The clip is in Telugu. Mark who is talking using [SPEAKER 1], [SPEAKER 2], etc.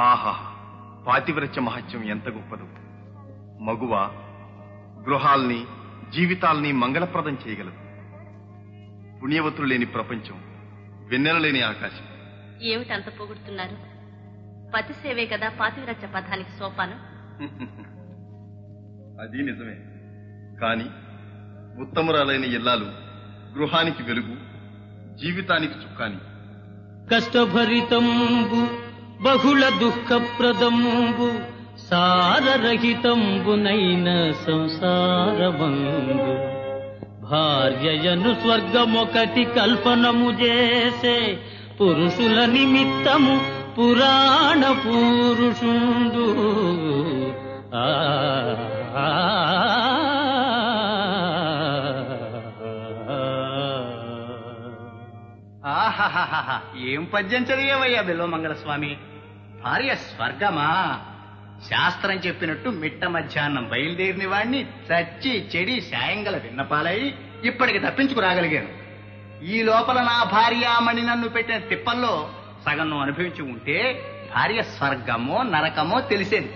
[SPEAKER 1] ఆహా పాతివ్రత్య మహత్యం ఎంత గొప్పదు. మగువ గృహాల్ని జీవితాల్ని మంగళప్రదం చేయగలదు. పుణ్యవతులు లేని ప్రపంచం వెన్నెల లేని ఆకాశం.
[SPEAKER 2] ఏమిటి అంత పొగుడుతున్నారు? పతి సేవే కదా పాతివ్రత్య పథానికి సోపానం?
[SPEAKER 1] అది నిజమే. కాని ఉత్తమురాలైన ఇల్లాలు గృహానికి వెలుగు జీవితానికి చుక్కాని.
[SPEAKER 3] కష్టభరితంబు బహుళ దుఃఖప్రదంబు సారరహితంబునైన సంసారమంబు భార్యయను స్వర్గమొకటి కల్పనము చేసే పురుషుల నిమిత్తము పురాణ పురుషుండు ఆ
[SPEAKER 4] ఆహాహాహా ఏం పద్యం చదివేవయ్యా బిల్వ మంగళస్వామి భార్య స్వర్గమా? శాస్త్రం చెప్పినట్టు మిట్ట మధ్యాహ్నం బయలుదేరిన వాణ్ణి చచ్చి చెడి సాయంగల విన్నపాలై ఇప్పటికి తప్పించుకురాగలిగాను ఈ లోపల నా భార్యామణి నన్ను పెట్టిన తిప్పల్లో సగం అనుభవించి ఉంటే భార్య స్వర్గమో నరకమో తెలిసేది.